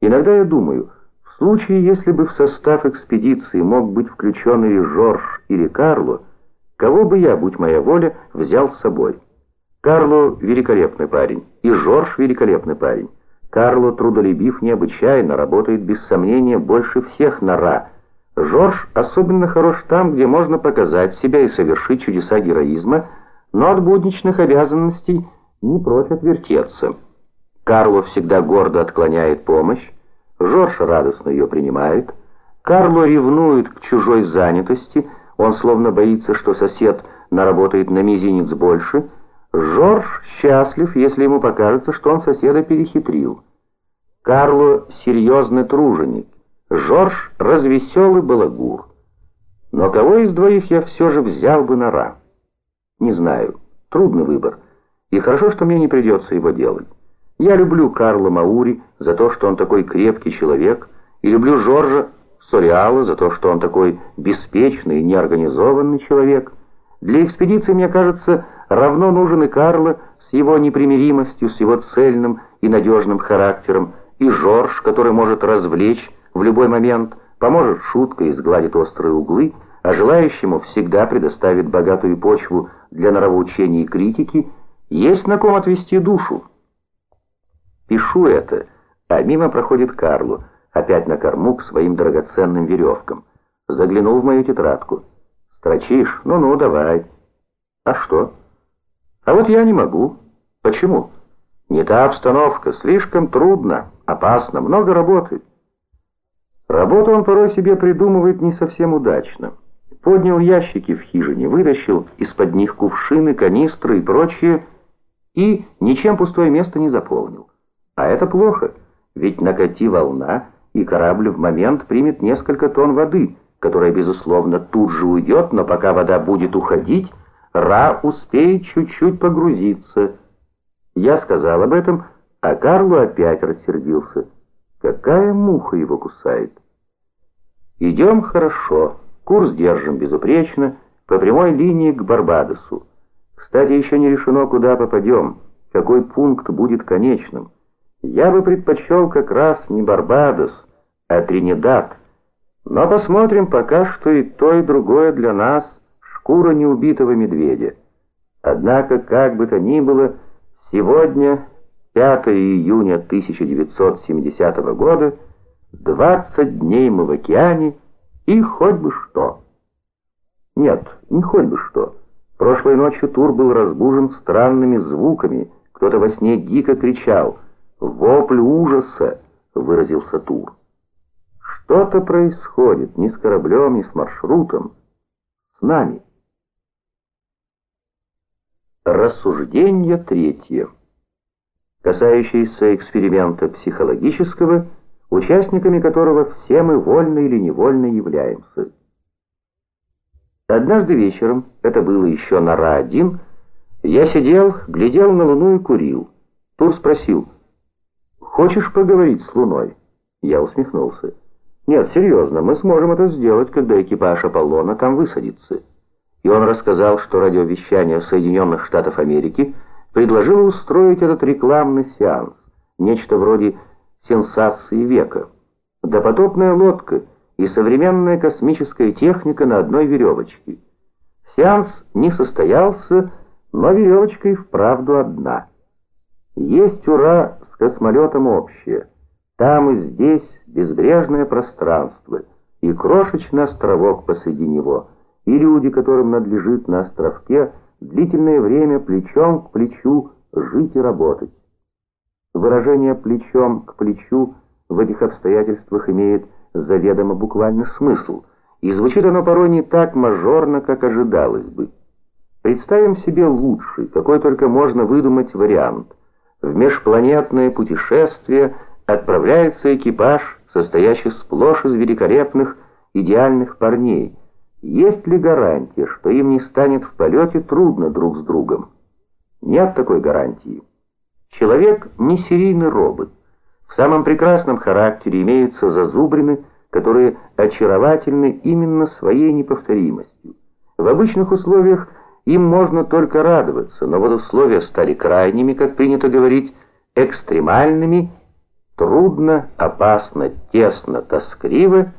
Иногда я думаю, в случае, если бы в состав экспедиции мог быть включен или Жорж, или Карло, кого бы я, будь моя воля, взял с собой? Карло великолепный парень, и Жорж великолепный парень. Карло трудолюбив необычайно, работает без сомнения больше всех на Ра. Жорж особенно хорош там, где можно показать себя и совершить чудеса героизма, но от будничных обязанностей не прочь отвертеться. Карло всегда гордо отклоняет помощь, Жорж радостно ее принимает. Карло ревнует к чужой занятости, он словно боится, что сосед наработает на мизинец больше. Жорж счастлив, если ему покажется, что он соседа перехитрил. Карло серьезный труженик, Жорж развеселый балагур. Но кого из двоих я все же взял бы на ра? Не знаю, трудный выбор, и хорошо, что мне не придется его делать. Я люблю Карла Маури за то, что он такой крепкий человек, и люблю Жоржа Сориала за то, что он такой беспечный и неорганизованный человек. Для экспедиции, мне кажется, равно нужен и Карло с его непримиримостью, с его цельным и надежным характером, и Жорж, который может развлечь в любой момент, поможет шуткой и сгладит острые углы, а желающему всегда предоставит богатую почву для нравоучения и критики, есть на ком отвести душу. Пишу это, а мимо проходит Карлу, опять на корму к своим драгоценным веревкам. Заглянул в мою тетрадку. «Строчишь? Ну-ну, давай». «А что?» «А вот я не могу». «Почему?» «Не та обстановка, слишком трудно, опасно, много работы». Работу он порой себе придумывает не совсем удачно. Поднял ящики в хижине, вытащил из-под них кувшины, канистры и прочее, и ничем пустое место не заполнил. А это плохо, ведь накати волна, и корабль в момент примет несколько тонн воды, которая, безусловно, тут же уйдет, но пока вода будет уходить, Ра успеет чуть-чуть погрузиться. Я сказал об этом, а Карло опять рассердился. Какая муха его кусает? Идем хорошо, курс держим безупречно, по прямой линии к Барбадосу. Кстати, еще не решено, куда попадем, какой пункт будет конечным. Я бы предпочел как раз не Барбадос, а Тринидад. Но посмотрим пока что и то, и другое для нас шкура неубитого медведя. Однако, как бы то ни было, сегодня, 5 июня 1970 года, 20 дней мы в океане, и хоть бы что. Нет, не хоть бы что. Прошлой ночью Тур был разбужен странными звуками, кто-то во сне дико кричал — «Вопль ужаса!» — выразился Тур. «Что-то происходит ни с кораблем, ни с маршрутом. С нами». Рассуждение третье. Касающееся эксперимента психологического, участниками которого все мы вольно или невольно являемся. Однажды вечером, это было еще на Ра-1, я сидел, глядел на Луну и курил. Тур спросил — Хочешь поговорить с Луной?» Я усмехнулся. «Нет, серьезно, мы сможем это сделать, когда экипаж Аполлона там высадится». И он рассказал, что радиовещание Соединенных Штатов Америки предложило устроить этот рекламный сеанс, нечто вроде сенсации века. Допотопная лодка и современная космическая техника на одной веревочке. Сеанс не состоялся, но веревочка и вправду одна. Есть, ура, космолетом общее. Там и здесь безбрежное пространство и крошечный островок посреди него, и люди, которым надлежит на островке длительное время плечом к плечу жить и работать. Выражение «плечом к плечу» в этих обстоятельствах имеет заведомо буквальный смысл, и звучит оно порой не так мажорно, как ожидалось бы. Представим себе лучший, какой только можно выдумать вариант. В межпланетное путешествие отправляется экипаж, состоящий сплошь из великолепных, идеальных парней. Есть ли гарантия, что им не станет в полете трудно друг с другом? Нет такой гарантии. Человек не серийный робот. В самом прекрасном характере имеются зазубрины, которые очаровательны именно своей неповторимостью. В обычных условиях им можно только радоваться, но вот условия стали крайними, как принято говорить, экстремальными, Трудно, опасно, тесно, тоскливо